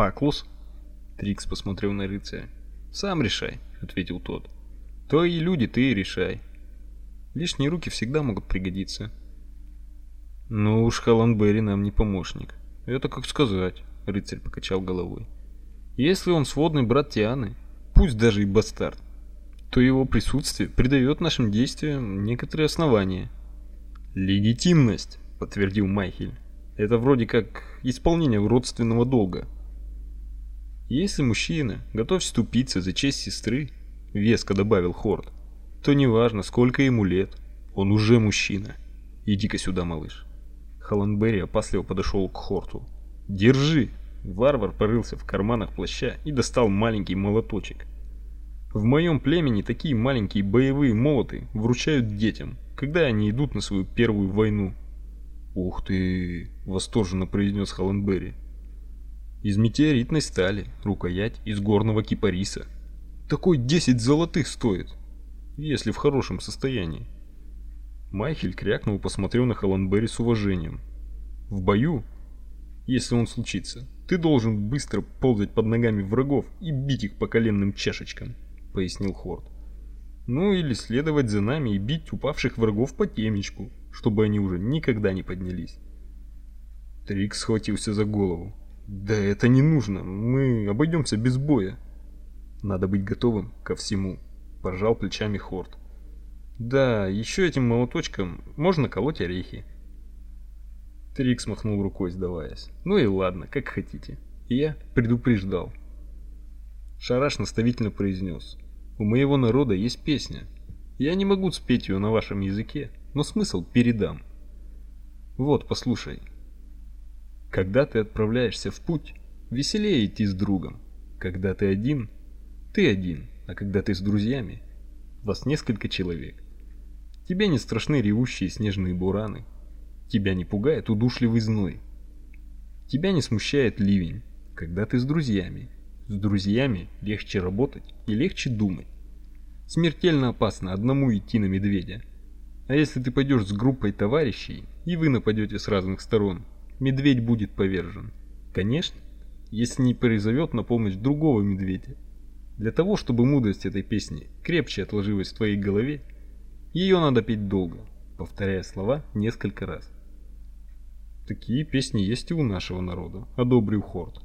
Паклус? Трикс посмотрел на рыцаря. Сам решай, ответил тот. Твои люди, ты и решай. Лишние руки всегда могут пригодиться. Ну уж Халанбери нам не помощник. Это как сказать, рыцарь покачал головой. Если он сводный брат Тианы, пусть даже и бастард, то его присутствие придает нашим действиям некоторые основания. Легитимность, подтвердил Майхель. Это вроде как исполнение родственного долга. Если мужчина готов вступиться за честь сестры, веско добавил Хорд, то неважно, сколько ему лет, он уже мужчина. Иди-ка сюда, малыш. Халанберри опасливо подошел к Хорту. Держи. Варвар порылся в карманах плаща и достал маленький молоточек. В моем племени такие маленькие боевые молоты вручают детям, когда они идут на свою первую войну. Ух ты, восторженно произнес Халленберри. Из метеоритной стали, рукоять из горного кипариса. Такой 10 золотых стоит, если в хорошем состоянии. Майхель крякнул и посмотрел на Халленберри с уважением. В бою, если он случится, ты должен быстро ползать под ногами врагов и бить их по коленным чашечкам. — пояснил Хорд. «Ну или следовать за нами и бить упавших врагов по темечку, чтобы они уже никогда не поднялись». Трик схватился за голову. «Да это не нужно, мы обойдемся без боя». «Надо быть готовым ко всему», — пожал плечами Хорд. «Да, еще этим молоточком можно колоть орехи». Трикс махнул рукой, сдаваясь. «Ну и ладно, как хотите. Я предупреждал». Шараш наставительно произнес. У моего народа есть песня. Я не могу спеть ее на вашем языке, но смысл передам. Вот, послушай. Когда ты отправляешься в путь, веселее идти с другом. Когда ты один, ты один, а когда ты с друзьями, вас несколько человек. Тебе не страшны ревущие снежные бураны. Тебя не пугает удушливый зной. Тебя не смущает ливень, когда ты с друзьями. С друзьями легче работать и легче думать. Смертельно опасно одному идти на медведя. А если ты пойдешь с группой товарищей, и вы нападете с разных сторон, медведь будет повержен. Конечно, если не призовет на помощь другого медведя. Для того, чтобы мудрость этой песни крепче отложилась в твоей голове, ее надо петь долго, повторяя слова несколько раз. Такие песни есть и у нашего народа, одобрил Хорт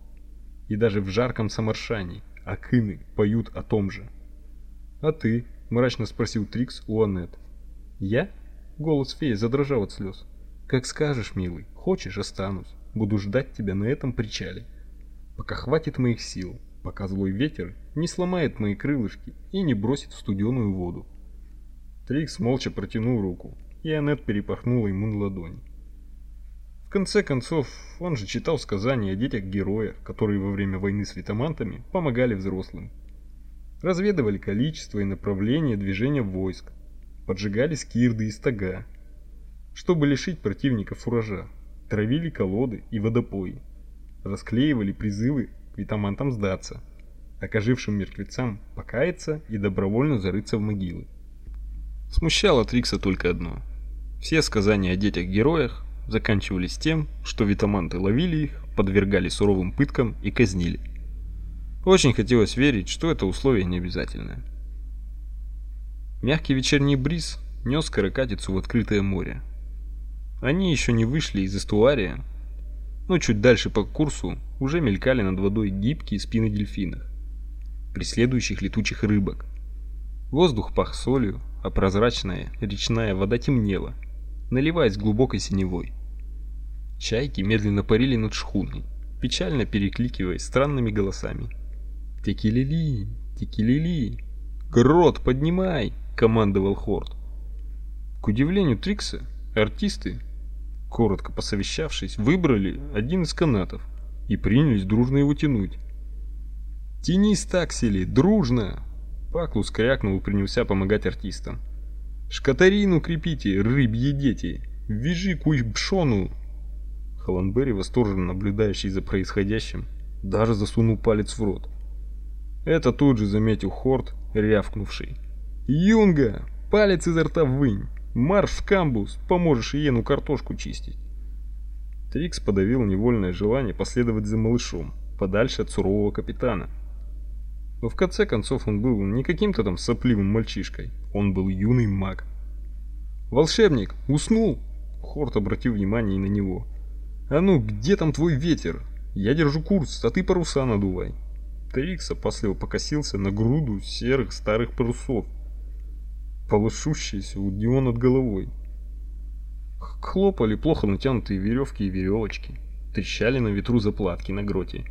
и даже в жарком Самаршане акины поют о том же. «А ты?» – мрачно спросил Трикс у Аннет. «Я?» – голос феи задрожал от слез. «Как скажешь, милый, хочешь – останусь, буду ждать тебя на этом причале. Пока хватит моих сил, пока злой ветер не сломает мои крылышки и не бросит в студеную воду». Трикс молча протянул руку, и Аннет перепахнула ему на ладонь конце концов, он же читал сказания о детях-героях, которые во время войны с литомантами помогали взрослым. Разведывали количество и направление движения войск, поджигали скирды и стога, чтобы лишить противников урожа, травили колоды и водопои, расклеивали призывы к литомантам сдаться, к ожившим мертвецам покаяться и добровольно зарыться в могилы. Смущало Трикса только одно. Все сказания о детях-героях заканчивались тем, что витаманты ловили их, подвергали суровым пыткам и казнили. Очень хотелось верить, что это условие не обязательное. Мягкий вечерний бриз нес каракатицу в открытое море. Они еще не вышли из эстуария, но чуть дальше по курсу уже мелькали над водой гибкие спины дельфинов, преследующих летучих рыбок. Воздух пах солью, а прозрачная речная вода темнела, наливаясь глубокой синевой. Чайки медленно парили над шхуной, печально перекликиваясь странными голосами. «Текилили! Текилили! Грот, поднимай!» — командовал Хорд. К удивлению Трикса, артисты, коротко посовещавшись, выбрали один из канатов и принялись дружно его тянуть. «Тянись, таксели, дружно!» Паклус крякнул и принялся помогать артистам. Шкатарину крепите, рыбьи дети! Вяжи куй пшону!» Халанбери, восторженно наблюдающий за происходящим, даже засунул палец в рот. Это тут же заметил Хорт, рявкнувший. «Юнга! Палец изо рта вынь! Марш в камбус! Поможешь Иену картошку чистить!» Трикс подавил невольное желание последовать за малышом, подальше от сурового капитана. Но в конце концов он был не каким-то там сопливым мальчишкой, он был юный маг. «Волшебник, уснул?» Хорт обратил внимание и на него. «А ну, где там твой ветер? Я держу курс, а ты паруса надувай». Трикс опасливо покосился на груду серых старых парусов, полошущиеся у него над головой. Хлопали плохо натянутые веревки и веревочки, трещали на ветру заплатки на гроте.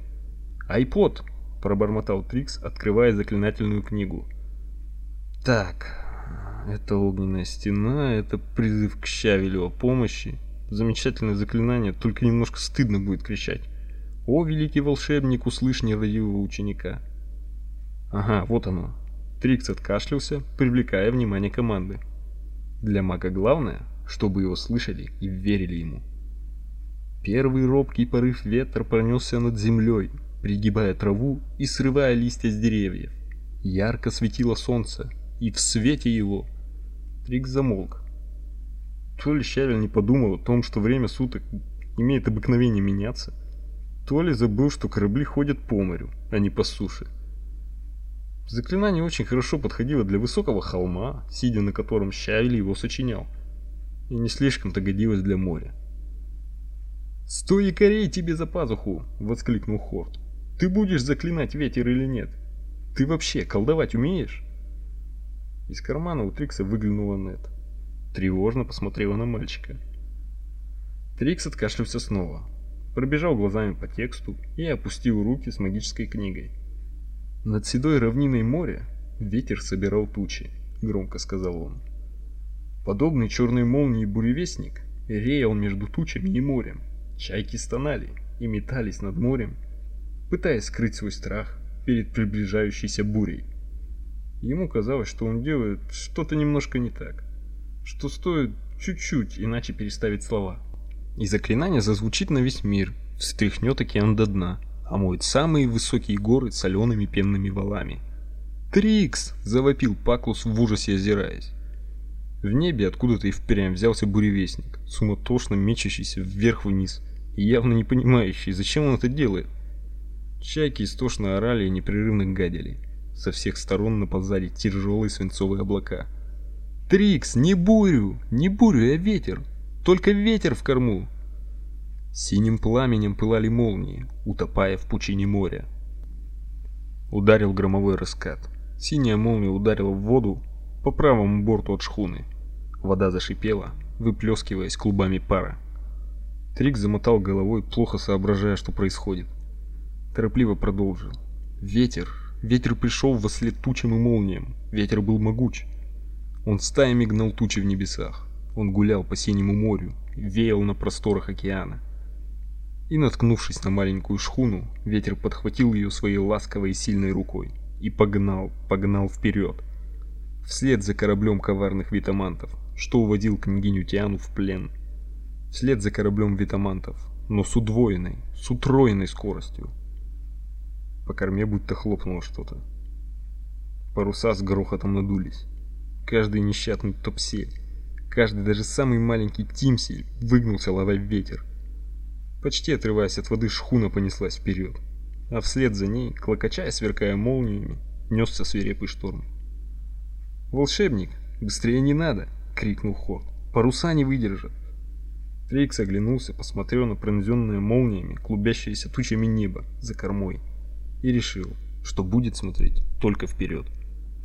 «Айпод!» – пробормотал Трикс, открывая заклинательную книгу. «Так, это огненная стена, это призыв к Щавелю о помощи. Замечательное заклинание, только немножко стыдно будет кричать. О, великий волшебник, услышь нерадивого ученика. Ага, вот оно. Трикс откашлялся, привлекая внимание команды. Для мага главное, чтобы его слышали и верили ему. Первый робкий порыв ветра пронесся над землей, пригибая траву и срывая листья с деревьев. Ярко светило солнце, и в свете его Трикс замолк. То ли Щавель не подумал о том, что время суток имеет обыкновение меняться, то ли забыл, что корабли ходят по морю, а не по суше. Заклинание очень хорошо подходило для высокого холма, сидя на котором Щавель его сочинял, и не слишком-то годилось для моря. «Сто якорей тебе за пазуху!» — воскликнул Хорт. «Ты будешь заклинать ветер или нет? Ты вообще колдовать умеешь?» Из кармана у Трикса выглянула Нет. Тревожно посмотрела на мальчика. Трикс откашлялся снова, пробежал глазами по тексту и опустил руки с магической книгой. «Над седой равниной моря ветер собирал тучи», — громко сказал он. Подобный черной молнии буревестник реял между тучами и морем. Чайки стонали и метались над морем, пытаясь скрыть свой страх перед приближающейся бурей. Ему казалось, что он делает что-то немножко не так, что стоит чуть-чуть иначе переставить слова. И заклинание зазвучит на весь мир, встряхнет океан до дна, омоет самые высокие горы солеными пенными валами. «Трикс!» – завопил Паклус в ужасе озираясь. В небе откуда-то и впрямь взялся буревестник, суматошно мечащийся вверх-вниз и явно не понимающий, зачем он это делает. Чайки истошно орали и непрерывно гадили. Со всех сторон наползали тяжелые свинцовые облака. «Трикс, не бурю! Не бурю, а ветер! Только ветер в корму!» Синим пламенем пылали молнии, утопая в пучине моря. Ударил громовой раскат. Синяя молния ударила в воду по правому борту от шхуны. Вода зашипела, выплескиваясь клубами пара. Трикс замотал головой, плохо соображая, что происходит. Торопливо продолжил. Ветер, Ветер пришел во след тучам и молниям. Ветер был могуч. Он стаями гнал тучи в небесах. Он гулял по синему морю, веял на просторах океана. И, наткнувшись на маленькую шхуну, ветер подхватил ее своей ласковой и сильной рукой и погнал, погнал вперед, вслед за кораблем коварных витамантов, что уводил княгиню Тиану в плен. Вслед за кораблем витамантов, но с удвоенной, с утроенной скоростью. По корме будто хлопнуло что-то. Паруса с грохотом надулись. Каждый несчастный топсель, каждый даже самый маленький тимсель выгнулся, ловя ветер. Почти отрываясь от воды, шхуна понеслась вперед, а вслед за ней, клокоча и сверкая молниями, несся свирепый шторм. «Волшебник, быстрее не надо!» — крикнул Хорт. «Паруса не выдержат!» Трикс оглянулся, посмотрел на пронзенное молниями, клубящееся тучами небо за кормой и решил, что будет смотреть только вперед.